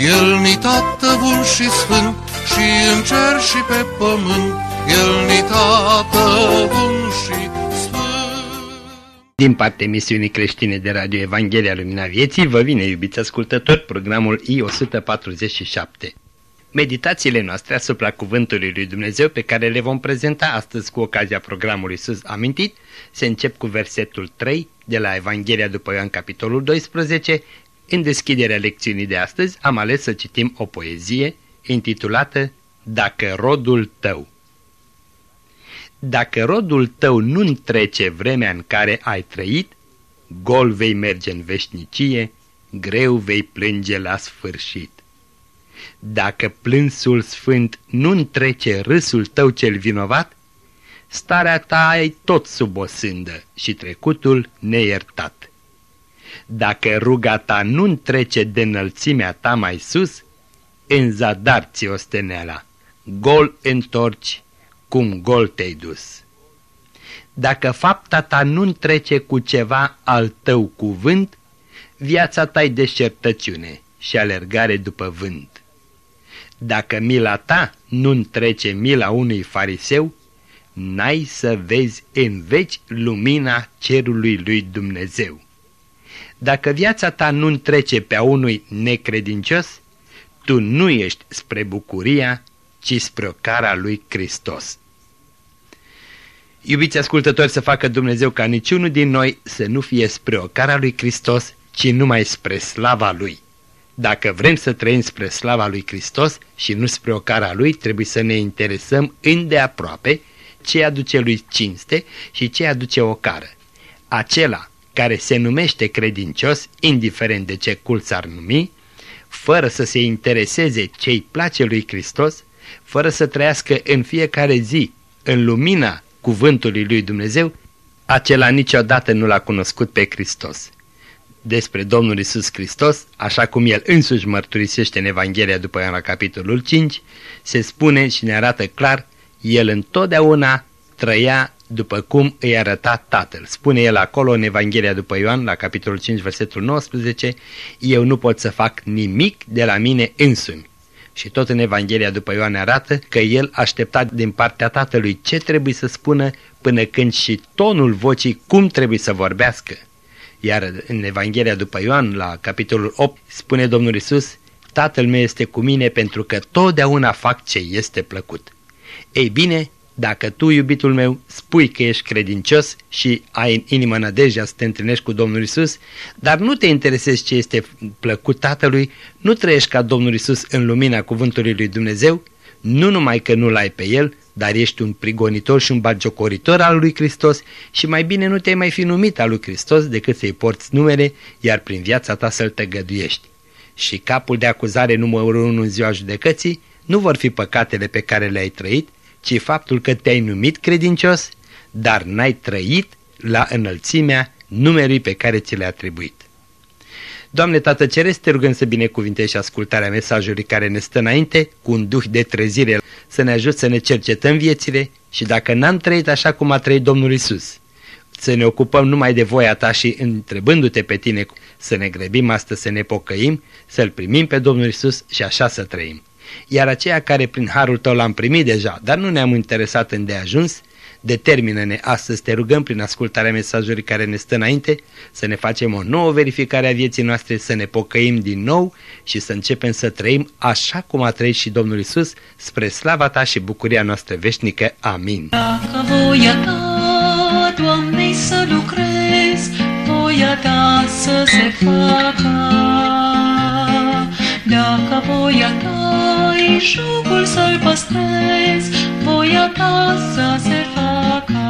El ni tată bun și sfânt și în cer și pe pământ, El ni tată bun și din partea emisiunii creștine de Radio Evanghelia Lumina Vieții, vă vine, iubiți ascultători, programul I-147. Meditațiile noastre asupra Cuvântului Lui Dumnezeu pe care le vom prezenta astăzi cu ocazia programului sus amintit, se încep cu versetul 3 de la Evanghelia după Ioan capitolul 12. În deschiderea lecțiunii de astăzi am ales să citim o poezie intitulată Dacă rodul tău. Dacă rodul tău nu trece vremea în care ai trăit, gol vei merge în veșnicie, greu vei plânge la sfârșit. Dacă plânsul sfânt nu trece râsul tău cel vinovat, starea ta ai tot sub o sândă și trecutul neiertat. Dacă ruga ta nu trece de înălțimea ta mai sus, în zadar ți osteneala, gol întorci cum gol te-ai dus. Dacă fapta ta nu trece cu ceva al tău cuvânt, viața ta e deșertăciune și alergare după vânt. Dacă mila ta nu trece mila unui fariseu, n-ai să vezi în veci lumina cerului lui Dumnezeu. Dacă viața ta nu trece pe a unui necredincios, tu nu ești spre bucuria, ci spre o cara lui Hristos. Iubiți ascultători, să facă Dumnezeu ca niciunul din noi să nu fie spre o cara lui Hristos, ci numai spre slava Lui. Dacă vrem să trăim spre slava lui Hristos și nu spre o cara Lui, trebuie să ne interesăm îndeaproape ce aduce Lui cinste și ce aduce o cară. Acela care se numește credincios, indiferent de ce cult s-ar numi, fără să se intereseze ce-i place lui Hristos, fără să trăiască în fiecare zi în lumina cuvântului lui Dumnezeu, acela niciodată nu l-a cunoscut pe Hristos. Despre Domnul Isus Hristos, așa cum el însuși mărturisește în Evanghelia după Ioan la capitolul 5, se spune și ne arată clar, el întotdeauna trăia după cum îi arăta Tatăl. Spune el acolo în Evanghelia după Ioan, la capitolul 5, versetul 19, Eu nu pot să fac nimic de la mine însumi, și tot în Evanghelia după Ioan arată că el aștepta din partea tatălui ce trebuie să spună până când și tonul vocii cum trebuie să vorbească. Iar în Evanghelia după Ioan, la capitolul 8, spune Domnul Isus, Tatăl meu este cu mine pentru că totdeauna fac ce este plăcut. Ei bine, dacă tu, iubitul meu, spui că ești credincios și ai în inimă nădejdea să te întâlnești cu Domnul Isus, dar nu te interesezi ce este plăcut Tatălui, nu trăiești ca Domnul Isus în lumina cuvântului lui Dumnezeu, nu numai că nu-L ai pe El, dar ești un prigonitor și un bagiocoritor al lui Hristos și mai bine nu te-ai mai fi numit al lui Hristos decât să-i porți numele, iar prin viața ta să-L tăgăduiești. Și capul de acuzare numărul unu în ziua judecății nu vor fi păcatele pe care le-ai trăit, ci faptul că te-ai numit credincios, dar n-ai trăit la înălțimea numerului pe care ți le-a atribuit. Doamne Tată Ceresc, te rugăm să binecuvintești ascultarea mesajului care ne stă înainte, cu un duh de trezire, să ne ajut să ne cercetăm viețile și dacă n-am trăit așa cum a trăit Domnul Isus, să ne ocupăm numai de voia ta și întrebându-te pe tine să ne grăbim astăzi, să ne pocăim, să-L primim pe Domnul Isus și așa să trăim iar aceia care prin harul tău l-am primit deja, dar nu ne-am interesat în ajuns, determină-ne astăzi, te rugăm prin ascultarea mesajului care ne stă înainte, să ne facem o nouă verificare a vieții noastre, să ne pocăim din nou și să începem să trăim așa cum a trăit și Domnul Isus, spre slava ta și bucuria noastră veșnică. Amin. Dacă voia ta, Doamne, să lucrezi, voia ta să se facă. Dacă voia ta Belșugul să-l păstrez, voia ta să se facă.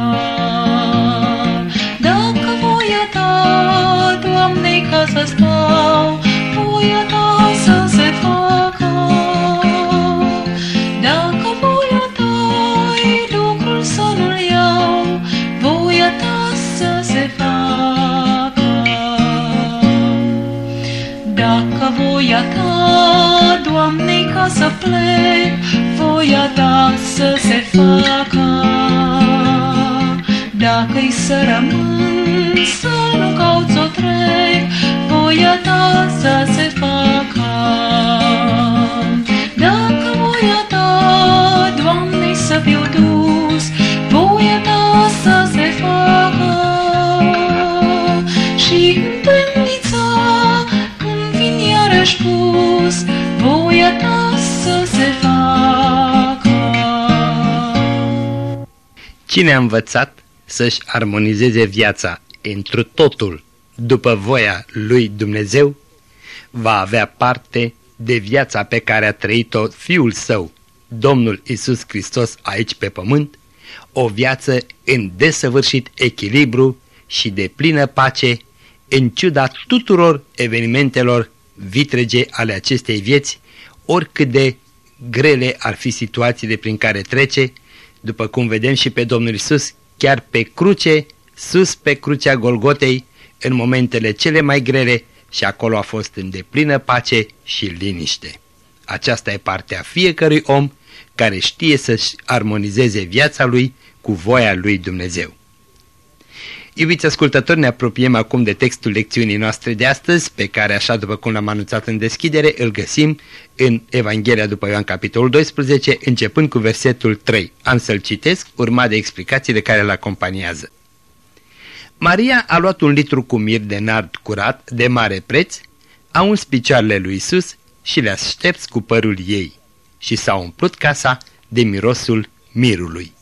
Dacă voia ta, Doamne, ca să stau, voia ta să se facă. Dacă voia ta e lucrul să nu-l iau, voia ta să se facă. Dacă voia ta, Doamne, ca să plec, voia ta să se facă. Dacă-i să rămân, să nu caut să trec, voia ta să se facă. Cine a învățat să-și armonizeze viața întru totul după voia lui Dumnezeu, va avea parte de viața pe care a trăit-o Fiul Său, Domnul Isus Hristos aici pe pământ, o viață în desăvârșit echilibru și de plină pace, în ciuda tuturor evenimentelor vitrege ale acestei vieți, oricât de grele ar fi situațiile prin care trece, după cum vedem și pe Domnul Isus, chiar pe cruce, sus pe crucea Golgotei, în momentele cele mai grele și acolo a fost în deplină pace și liniște. Aceasta e partea fiecărui om care știe să-și armonizeze viața lui cu voia lui Dumnezeu. Iubiți ascultători, ne apropiem acum de textul lecțiunii noastre de astăzi, pe care, așa după cum l-am anunțat în deschidere, îl găsim în Evanghelia după Ioan, capitolul 12, începând cu versetul 3. Am să-l citesc, urmat de explicațiile care îl acompaniază. Maria a luat un litru cu mir de nard curat, de mare preț, a uns picioarele lui Isus și le-a șterps cu părul ei și s-a umplut casa de mirosul mirului.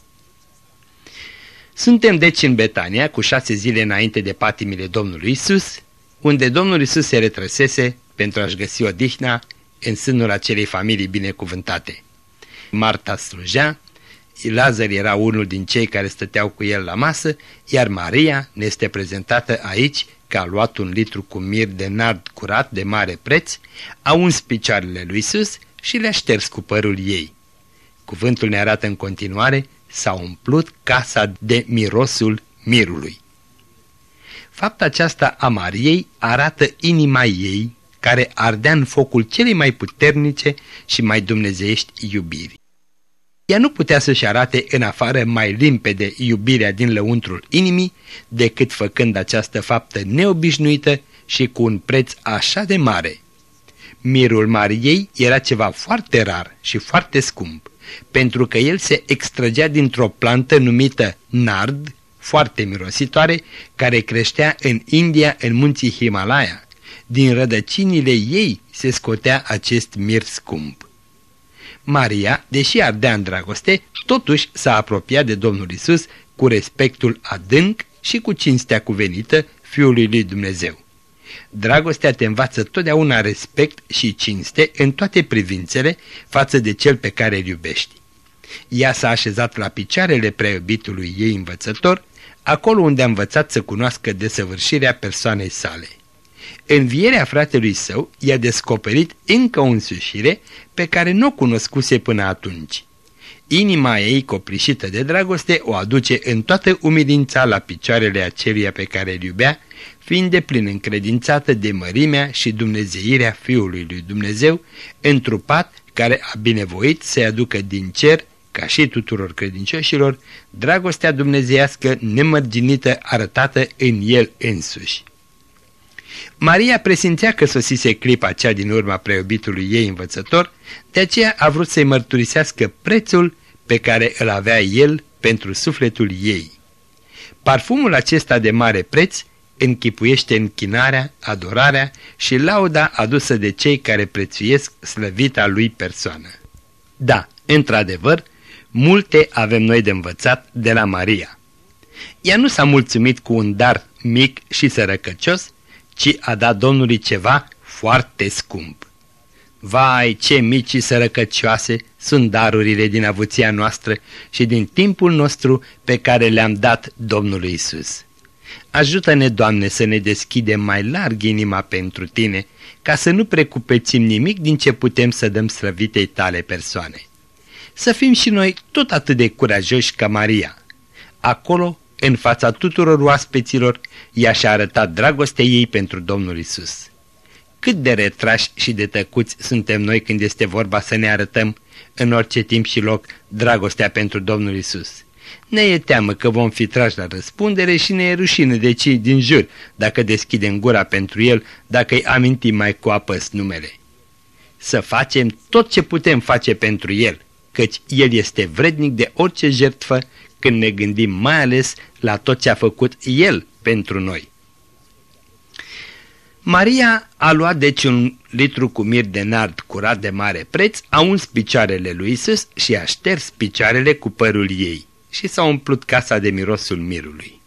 Suntem deci în Betania, cu șase zile înainte de patimile Domnului Isus, unde Domnul Isus se retrăsese pentru a-și găsi odihna în sânul acelei familii binecuvântate. Marta slujea, Lazar era unul din cei care stăteau cu el la masă, iar Maria ne este prezentată aici că a luat un litru cu mir de nard curat de mare preț, a uns picioarele lui Isus și le-a șters cu părul ei. Cuvântul ne arată în continuare s-a umplut casa de mirosul mirului. Fapta aceasta a Mariei arată inima ei care ardea în focul celei mai puternice și mai dumnezeiești iubiri. Ea nu putea să-și arate în afară mai limpede iubirea din lăuntrul inimii decât făcând această faptă neobișnuită și cu un preț așa de mare. Mirul Mariei era ceva foarte rar și foarte scump pentru că el se extragea dintr-o plantă numită nard, foarte mirositoare, care creștea în India în munții Himalaya. Din rădăcinile ei se scotea acest mir scump. Maria, deși ardea în dragoste, totuși s-a apropiat de Domnul Isus cu respectul adânc și cu cinstea cuvenită Fiului lui Dumnezeu. Dragostea te învață totdeauna respect și cinste în toate privințele față de cel pe care îl iubești. Ea s-a așezat la picioarele preiubitului ei învățător, acolo unde a învățat să cunoască desăvârșirea persoanei sale. Învierea fratelui său i-a descoperit încă o însușire pe care nu o cunoscuse până atunci. Inima ei coplișită de dragoste o aduce în toată umilința la picioarele aceluia pe care îl iubea, fiind de plin încredințată de mărimea și dumnezeirea Fiului lui Dumnezeu, întrupat care a binevoit să-i aducă din cer, ca și tuturor credincioșilor, dragostea dumnezeiască nemărginită arătată în el însuși. Maria presimțea că sosise clipa cea din urma preobitului ei învățător, de aceea a vrut să-i mărturisească prețul pe care îl avea el pentru sufletul ei. Parfumul acesta de mare preț închipuiește închinarea, adorarea și lauda adusă de cei care prețuiesc slăvita lui persoană. Da, într-adevăr, multe avem noi de învățat de la Maria. Ea nu s-a mulțumit cu un dar mic și sărăcăcios, ci a dat Domnului ceva foarte scump. Vai, ce mici și sărăcăcioase sunt darurile din avuția noastră și din timpul nostru pe care le-am dat Domnului Isus. Ajută-ne, Doamne, să ne deschidem mai larg inima pentru Tine, ca să nu precupețim nimic din ce putem să dăm slăvitei Tale persoane. Să fim și noi tot atât de curajoși ca Maria. Acolo, în fața tuturor oaspeților, ea și-a arătat dragostea ei pentru Domnul Isus. Cât de retrași și de tăcuți suntem noi când este vorba să ne arătăm în orice timp și loc dragostea pentru Domnul Isus. Ne e teamă că vom fi trași la răspundere și ne e rușine de cei din jur dacă deschidem gura pentru El, dacă îi amintim mai cu apăs numele. Să facem tot ce putem face pentru El, căci El este vrednic de orice jertfă când ne gândim mai ales la tot ce a făcut El pentru noi. Maria a luat deci un litru cu mir de nard curat de mare preț, a uns picioarele lui Isus și a șters picioarele cu părul ei și s-a umplut casa de mirosul mirului.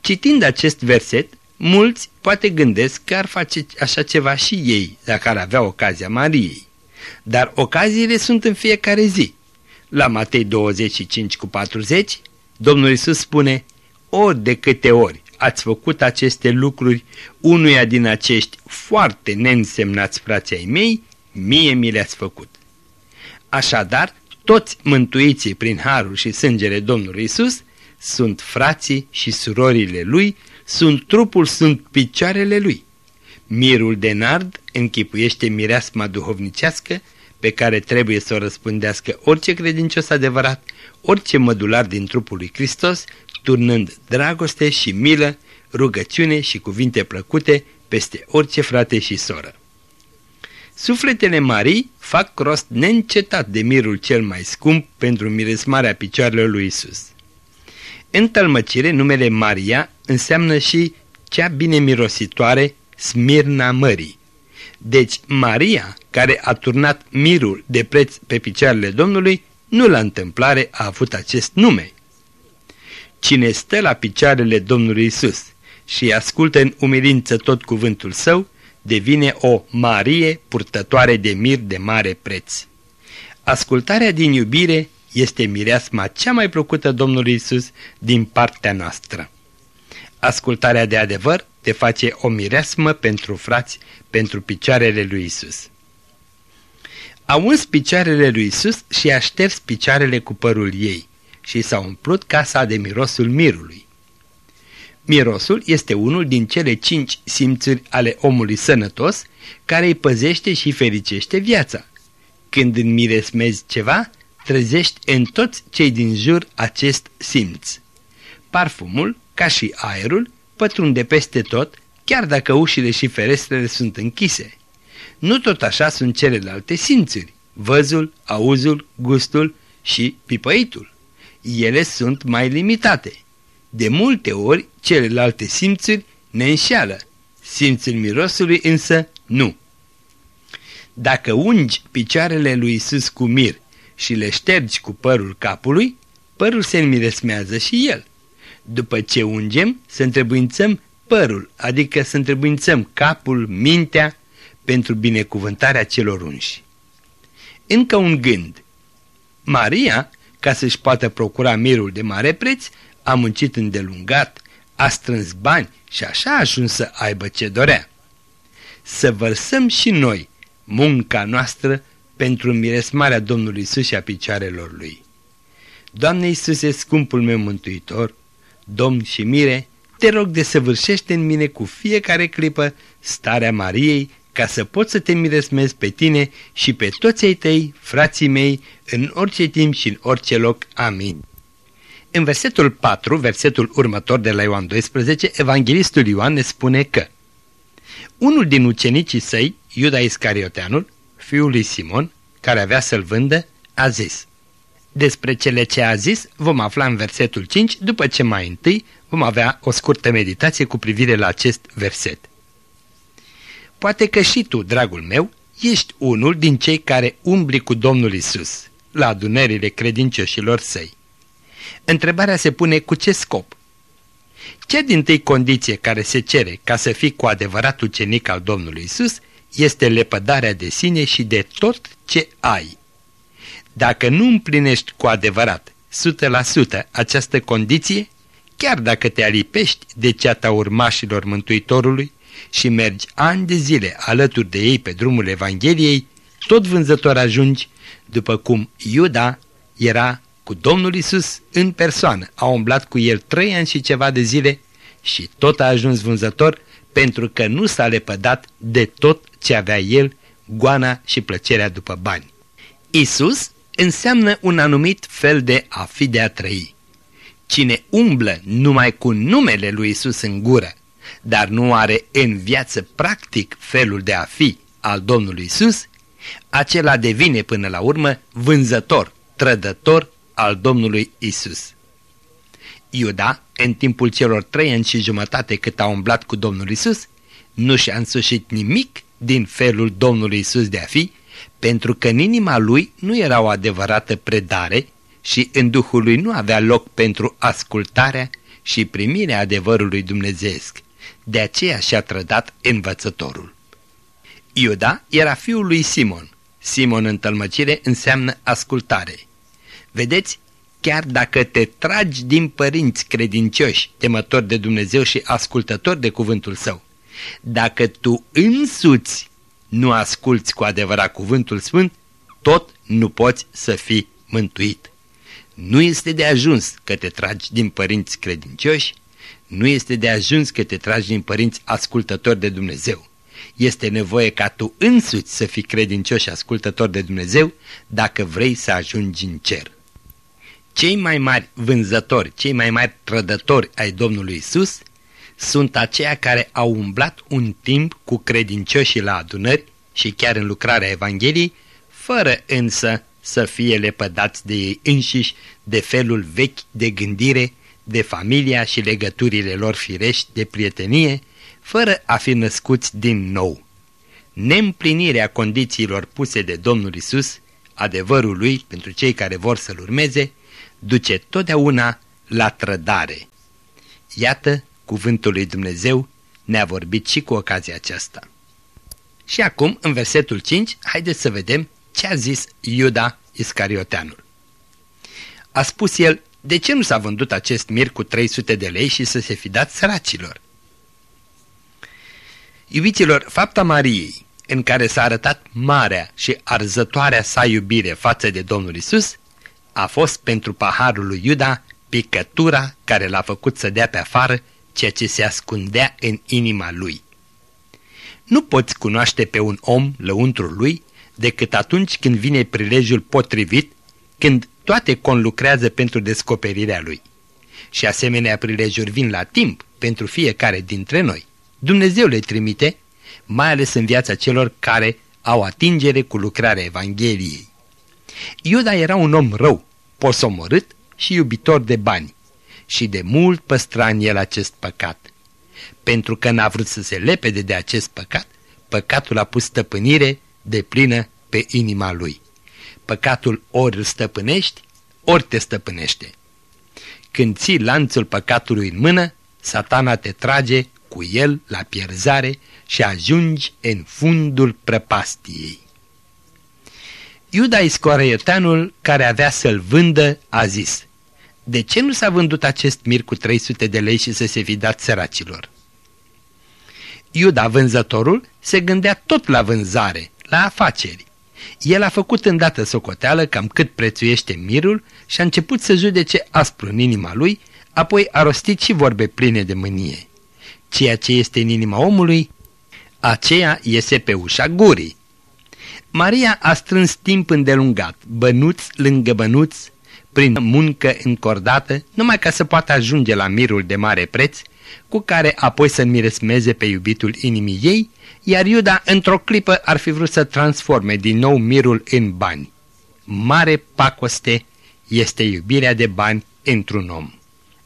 Citind acest verset, mulți poate gândesc că ar face așa ceva și ei, dacă ar avea ocazia Mariei. Dar ocaziile sunt în fiecare zi. La Matei 25 cu 40, Domnul Isus spune, ori de câte ori ați făcut aceste lucruri unuia din acești foarte neînsemnați frații ai mei, mie mi le-ați făcut. Așadar, toți mântuiții prin harul și sângele Domnului Isus sunt frații și surorile lui, sunt trupul, sunt picioarele lui. Mirul de nard închipuiește mireasma duhovnicească pe care trebuie să o răspândească orice credincios adevărat, orice mădular din trupul lui Hristos, turnând dragoste și milă, rugăciune și cuvinte plăcute peste orice frate și soră. Sufletele Marii fac rost neîncetat de mirul cel mai scump pentru miresmarea picioarelor lui Isus. În tălmăcire, numele Maria înseamnă și cea bine mirositoare Smirna Mării. Deci Maria, care a turnat mirul de preț pe picioarele Domnului, nu la întâmplare a avut acest nume. Cine stă la picioarele Domnului Isus și ascultă în umilință tot cuvântul său, devine o Marie purtătoare de mir de mare preț. Ascultarea din iubire este mireasma cea mai plăcută Domnului Isus din partea noastră. Ascultarea de adevăr te face o mireasmă pentru frați, pentru picioarele lui Isus. A uns picioarele lui Isus și a șters picioarele cu părul ei și s-a umplut casa de mirosul mirului. Mirosul este unul din cele cinci simțuri ale omului sănătos care îi păzește și fericește viața. Când înmiresmezi ceva, trezești în toți cei din jur acest simț. Parfumul, ca și aerul, pătrunde peste tot, chiar dacă ușile și ferestrele sunt închise. Nu tot așa sunt celelalte simțuri, văzul, auzul, gustul și pipăitul. Ele sunt mai limitate. De multe ori, celelalte simțuri ne înșeală, simțul mirosului însă nu. Dacă ungi picioarele lui Isus cu mir și le ștergi cu părul capului, părul se înmiresmează și el. După ce ungem, să întrebuințăm părul, adică să întrebuințăm capul, mintea, pentru binecuvântarea celor unși. Încă un gând. Maria, ca să-și poată procura mirul de mare preț, a muncit îndelungat, a strâns bani și așa a ajuns să aibă ce dorea. Să vărsăm și noi munca noastră pentru miresmarea Domnului Isus și a picioarelor Lui. Doamne Iisuse, scumpul meu mântuitor, Domn și mire, te rog de săvârșește în mine cu fiecare clipă starea Mariei ca să pot să te miresmez pe tine și pe toți ai tăi, frații mei, în orice timp și în orice loc. Amin. În versetul 4, versetul următor de la Ioan 12, evanghelistul Ioan ne spune că unul din ucenicii săi, Iuda Iscarioteanul, fiul lui Simon, care avea să-l vândă, a zis Despre cele ce a zis vom afla în versetul 5, după ce mai întâi vom avea o scurtă meditație cu privire la acest verset. Poate că și tu, dragul meu, ești unul din cei care umbli cu Domnul Isus la adunările credincioșilor săi. Întrebarea se pune cu ce scop? Cea din tâi condiție care se cere ca să fii cu adevărat ucenic al Domnului Isus este lepădarea de sine și de tot ce ai. Dacă nu împlinești cu adevărat 100% această condiție, chiar dacă te alipești de ceata urmașilor Mântuitorului și mergi ani de zile alături de ei pe drumul Evangheliei, tot vânzător ajungi, după cum Iuda era cu Domnul Isus în persoană, a umblat cu el trei ani și ceva de zile și tot a ajuns vânzător pentru că nu s-a lepădat de tot ce avea el, goana și plăcerea după bani. Isus înseamnă un anumit fel de a fi de a trăi. Cine umblă numai cu numele lui Isus în gură, dar nu are în viață practic felul de a fi al Domnului Isus, acela devine până la urmă vânzător, trădător al Domnului Isus. Iuda, în timpul celor trei ani și jumătate cât a umblat cu Domnul Isus, nu și-a însușit nimic din felul Domnului Isus de a fi, pentru că în inima lui nu era o adevărată predare și în Duhul lui nu avea loc pentru ascultarea și primirea adevărului dumnezeesc. De aceea și-a trădat învățătorul. Iuda era fiul lui Simon. Simon în tălmăcire înseamnă ascultare. Vedeți, chiar dacă te tragi din părinți credincioși, temători de Dumnezeu și ascultători de cuvântul său, dacă tu însuți nu asculți cu adevărat cuvântul sfânt, tot nu poți să fii mântuit. Nu este de ajuns că te tragi din părinți credincioși, nu este de ajuns că te tragi din părinți ascultători de Dumnezeu. Este nevoie ca tu însuți să fii credincios și ascultător de Dumnezeu dacă vrei să ajungi în cer. Cei mai mari vânzători, cei mai mari trădători ai Domnului Isus sunt aceia care au umblat un timp cu credincioșii la adunări și chiar în lucrarea Evangheliei, fără însă să fie lepădați de ei înșiși, de felul vechi de gândire, de familia și legăturile lor firești de prietenie, fără a fi născuți din nou. Neîmplinirea condițiilor puse de Domnul Isus, adevărul lui pentru cei care vor să-L urmeze, duce totdeauna la trădare. Iată, cuvântul lui Dumnezeu ne-a vorbit și cu ocazia aceasta. Și acum, în versetul 5, haideți să vedem ce a zis Iuda Iscarioteanul. A spus el, de ce nu s-a vândut acest mir cu 300 de lei și să se fi dat săracilor? Iubiților, fapta Mariei, în care s-a arătat marea și arzătoarea sa iubire față de Domnul Isus, a fost pentru paharul lui Iuda picătura care l-a făcut să dea pe afară ceea ce se ascundea în inima lui. Nu poți cunoaște pe un om lăuntrul lui decât atunci când vine prilejul potrivit, când toate conlucrează pentru descoperirea lui. Și asemenea prilejuri vin la timp pentru fiecare dintre noi. Dumnezeu le trimite, mai ales în viața celor care au atingere cu lucrarea Evangheliei. Iuda era un om rău, posomorât și iubitor de bani și de mult păstra în el acest păcat. Pentru că n-a vrut să se lepede de acest păcat, păcatul a pus stăpânire de plină pe inima lui. Păcatul ori îl stăpânești, ori te stăpânește. Când ții lanțul păcatului în mână, satana te trage cu el la pierzare și ajungi în fundul prăpastiei. Iuda Iscorioteanul, care avea să-l vândă, a zis, De ce nu s-a vândut acest mir cu 300 de lei și să se fi dat săracilor? Iuda, vânzătorul, se gândea tot la vânzare, la afaceri. El a făcut îndată socoteală cam cât prețuiește mirul și a început să judece aspru în inima lui, apoi a rostit și vorbe pline de mânie. Ceea ce este în inima omului, aceea iese pe ușa gurii. Maria a strâns timp îndelungat, bănuț lângă bănuț, prin muncă încordată, numai ca să poată ajunge la mirul de mare preț, cu care apoi să miresmeze pe iubitul inimii ei, iar Iuda într-o clipă ar fi vrut să transforme din nou mirul în bani. Mare pacoste este iubirea de bani într-un om.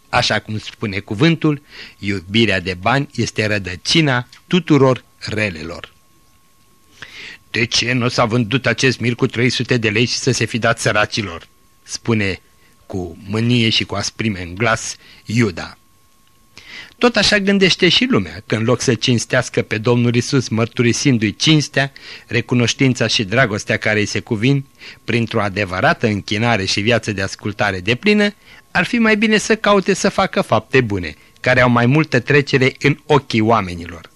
Așa cum spune cuvântul, iubirea de bani este rădăcina tuturor relelor. De ce nu s-a vândut acest mir cu 300 de lei și să se fi dat săracilor? Spune cu mânie și cu asprime în glas Iuda. Tot așa gândește și lumea, că în loc să cinstească pe Domnul Isus mărturisindu-i cinstea, recunoștința și dragostea care îi se cuvin, printr-o adevărată închinare și viață de ascultare de plină, ar fi mai bine să caute să facă fapte bune, care au mai multă trecere în ochii oamenilor.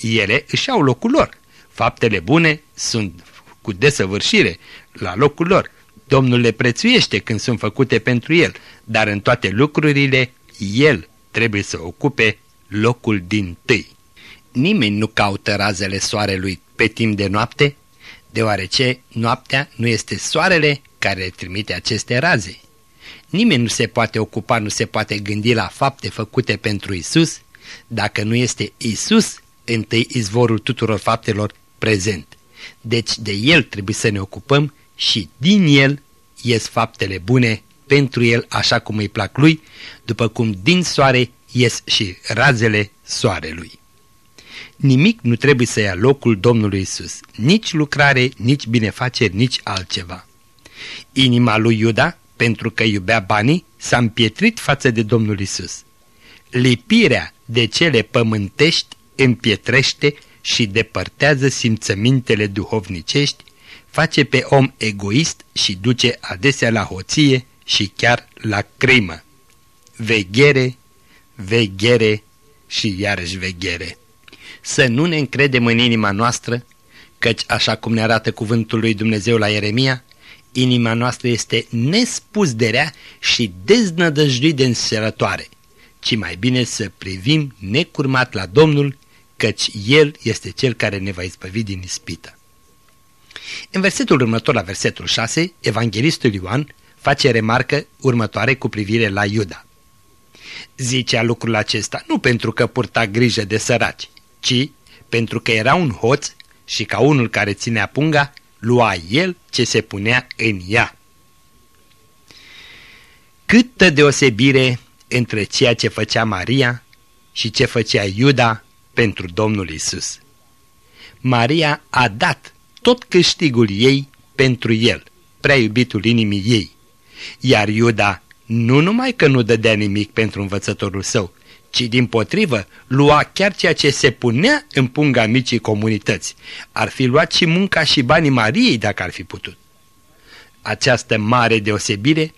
Ele își au locul lor. Faptele bune sunt cu desăvârșire la locul lor. Domnul le prețuiește când sunt făcute pentru el, dar în toate lucrurile el trebuie să ocupe locul din tâi. Nimeni nu caută razele soarelui pe timp de noapte, deoarece noaptea nu este soarele care trimite aceste raze. Nimeni nu se poate ocupa, nu se poate gândi la fapte făcute pentru Isus, dacă nu este Isus întâi izvorul tuturor faptelor prezent. Deci de El trebuie să ne ocupăm și din El ies faptele bune pentru El așa cum îi plac Lui, după cum din soare ies și razele soarelui. Nimic nu trebuie să ia locul Domnului Isus, nici lucrare, nici binefaceri, nici altceva. Inima lui Iuda, pentru că iubea banii, s-a împietrit față de Domnul Isus. Lipirea de cele pământești împietrește și depărtează simțămintele duhovnicești, face pe om egoist și duce adesea la hoție și chiar la crimă. Veghere, veghere și iarăși veghere. Să nu ne încredem în inima noastră, căci așa cum ne arată cuvântul lui Dumnezeu la Ieremia, inima noastră este nespus de rea și deznădăjduit de înserătoare, ci mai bine să privim necurmat la Domnul, căci El este Cel care ne va izbăvi din ispită. În versetul următor, la versetul 6, evanghelistul Ioan face remarcă următoare cu privire la Iuda. Zicea lucrul acesta nu pentru că purta grijă de săraci, ci pentru că era un hoț și ca unul care ținea punga, lua el ce se punea în ea. Câtă deosebire între ceea ce făcea Maria și ce făcea Iuda pentru Domnul Isus. Maria a dat tot câștigul ei pentru el, prea iubitul inimii ei, iar Iuda nu numai că nu dădea nimic pentru învățătorul său, ci din potrivă lua chiar ceea ce se punea în punga micii comunități. Ar fi luat și munca și banii Mariei dacă ar fi putut. Această mare deosebire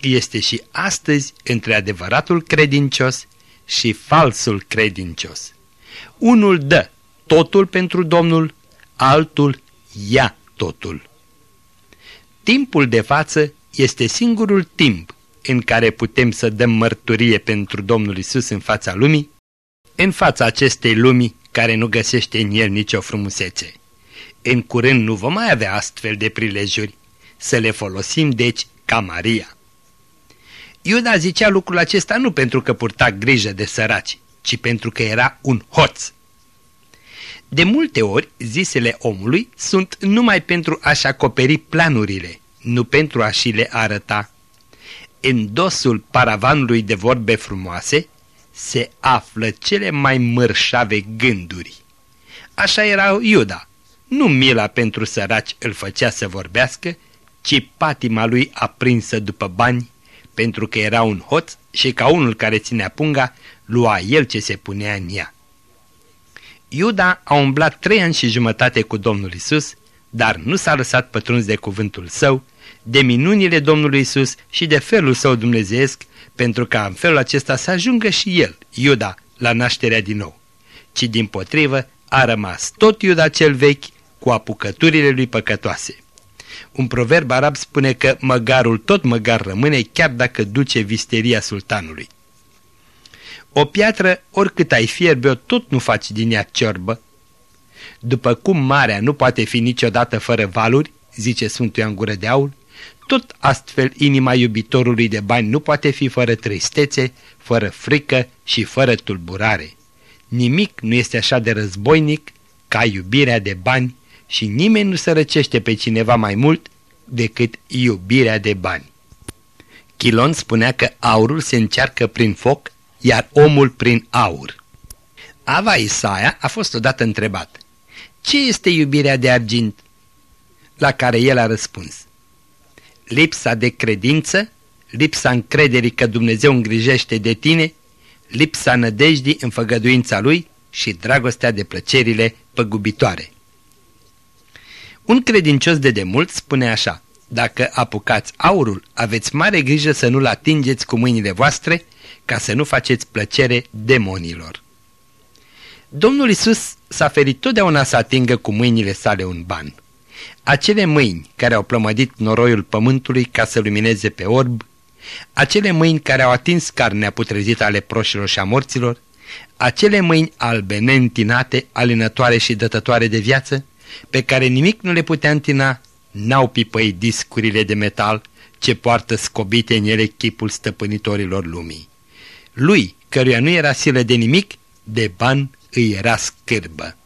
este și astăzi între adevăratul credincios și falsul credincios. Unul dă totul pentru Domnul, altul ia totul. Timpul de față este singurul timp în care putem să dăm mărturie pentru Domnul Isus în fața lumii, în fața acestei lumii care nu găsește în el nicio frumusețe. În curând nu vom mai avea astfel de prilejuri, să le folosim deci ca Maria. Iuda zicea lucrul acesta nu pentru că purta grijă de săraci, ci pentru că era un hoț. De multe ori, zisele omului sunt numai pentru a-și acoperi planurile, nu pentru a și le arăta în dosul paravanului de vorbe frumoase se află cele mai mărșave gânduri. Așa era Iuda. Nu mila pentru săraci îl făcea să vorbească, ci patima lui aprinsă după bani, pentru că era un hoț și ca unul care ținea punga, lua el ce se punea în ea. Iuda a umblat trei ani și jumătate cu Domnul Isus, dar nu s-a lăsat pătruns de cuvântul său, de minunile Domnului Isus și de felul său dumnezeesc, pentru ca în felul acesta să ajungă și el, Iuda, la nașterea din nou. Ci din potrivă a rămas tot Iuda cel vechi cu apucăturile lui păcătoase. Un proverb arab spune că măgarul tot măgar rămâne chiar dacă duce visteria sultanului. O piatră, oricât ai fierbe-o, tot nu faci din ea ciorbă. După cum marea nu poate fi niciodată fără valuri, zice Sfântul Ioan Gură de Aul, tot astfel inima iubitorului de bani nu poate fi fără tristețe, fără frică și fără tulburare. Nimic nu este așa de războinic ca iubirea de bani și nimeni nu sărăcește pe cineva mai mult decât iubirea de bani. Chilon spunea că aurul se încearcă prin foc, iar omul prin aur. Ava Isaia a fost odată întrebat, ce este iubirea de argint? La care el a răspuns, lipsa de credință, lipsa încrederii că Dumnezeu îngrijește de tine, lipsa nădejdii în făgăduința Lui și dragostea de plăcerile păgubitoare. Un credincios de demult spune așa, dacă apucați aurul, aveți mare grijă să nu-l atingeți cu mâinile voastre, ca să nu faceți plăcere demonilor. Domnul Isus s-a ferit totdeauna să atingă cu mâinile sale un ban. Acele mâini care au plămădit noroiul pământului ca să lumineze pe orb, acele mâini care au atins carnea putrezită ale proșilor și a morților, Acele mâini albe, neîntinate, alinătoare și dătătoare de viață, pe care nimic nu le putea întina, n-au pipăit discurile de metal ce poartă scobite în ele chipul stăpânitorilor lumii. Lui, căruia nu era silă de nimic, de ban îi era scârbă.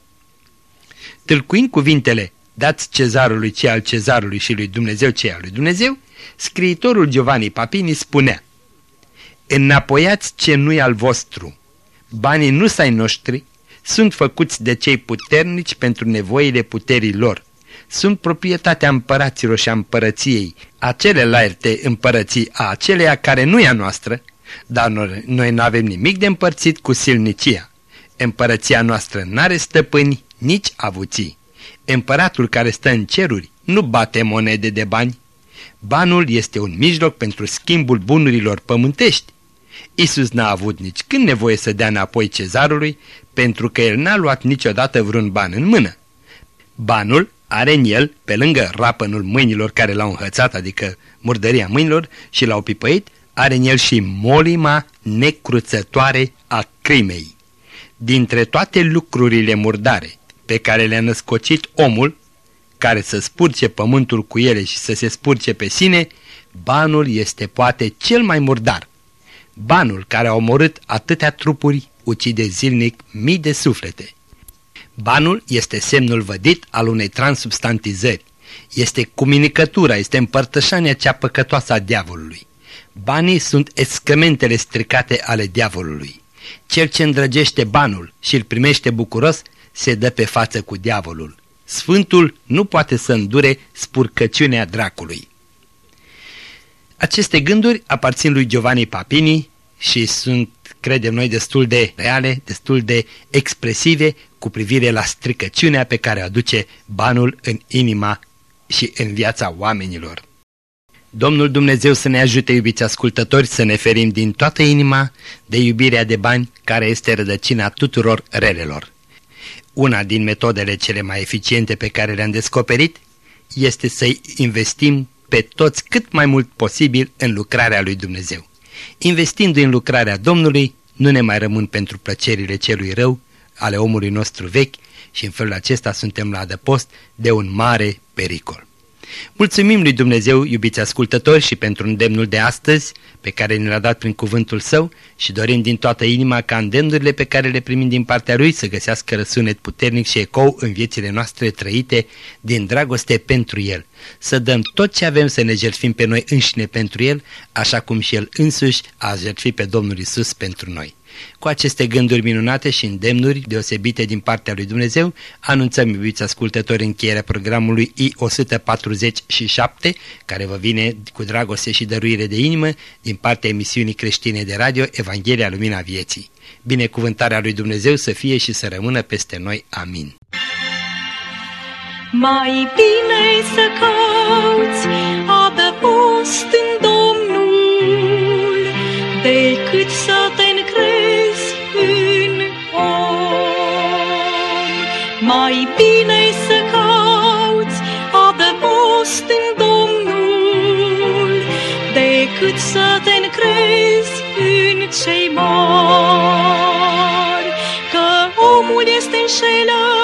Tâlcuind cuvintele, dați cezarului ce al cezarului și lui Dumnezeu ce al lui Dumnezeu, scriitorul Giovanni Papini spunea Înapoiați ce nu-i al vostru. Banii nu s-ai noștri, sunt făcuți de cei puternici pentru nevoile puterii lor. Sunt proprietatea împăraților și a împărăției, acelelalte împărății a aceleia care nu e a noastră, dar noi nu avem nimic de împărțit cu silnicia. Împărăția noastră n-are stăpâni, nici avuții. Împăratul care stă în ceruri nu bate monede de bani. Banul este un mijloc pentru schimbul bunurilor pământești. Isus n-a avut nici când nevoie să dea înapoi cezarului, pentru că el n-a luat niciodată vreun ban în mână. Banul are în el, pe lângă rapănul mâinilor care l-au înhățat, adică murdăria mâinilor și l-au pipăit, are în el și molima necruțătoare a crimei. Dintre toate lucrurile murdare pe care le-a născocit omul, care să spurce pământul cu ele și să se spurce pe sine, banul este poate cel mai murdar. Banul care a omorât atâtea trupuri ucide zilnic mii de suflete. Banul este semnul vădit al unei transubstantizări. Este cuminicătura, este împărtășania cea păcătoasă a diavolului. Banii sunt excrementele stricate ale diavolului. Cel ce îndrăgește banul și îl primește bucuros se dă pe față cu diavolul. Sfântul nu poate să îndure spurcăciunea dracului. Aceste gânduri aparțin lui Giovanni Papini și sunt, credem noi, destul de reale, destul de expresive cu privire la stricăciunea pe care o aduce banul în inima și în viața oamenilor. Domnul Dumnezeu să ne ajute, iubiți ascultători, să ne ferim din toată inima de iubirea de bani care este rădăcina tuturor relelor. Una din metodele cele mai eficiente pe care le-am descoperit este să-i investim pe toți cât mai mult posibil în lucrarea lui Dumnezeu. Investindu-i în lucrarea Domnului, nu ne mai rămân pentru plăcerile celui rău, ale omului nostru vechi și în felul acesta suntem la adăpost de un mare pericol. Mulțumim lui Dumnezeu, iubiți ascultători, și pentru îndemnul de astăzi, pe care ne l-a dat prin cuvântul său și dorim din toată inima ca îndemnurile pe care le primim din partea lui să găsească răsunet puternic și ecou în viețile noastre trăite din dragoste pentru el. Să dăm tot ce avem să ne jertfim pe noi înșine pentru el, așa cum și el însuși a jertfit pe Domnul Isus pentru noi. Cu aceste gânduri minunate și îndemnuri deosebite din partea lui Dumnezeu, anunțăm, iubiți ascultători, încheierea programului I-147, care vă vine cu dragoste și dăruire de inimă din partea emisiunii creștine de radio Evanghelia Lumina Vieții. Binecuvântarea lui Dumnezeu să fie și să rămână peste noi. Amin. Mai bine să cauți decât să te încrezi în cei mari. Că omul este înșelător,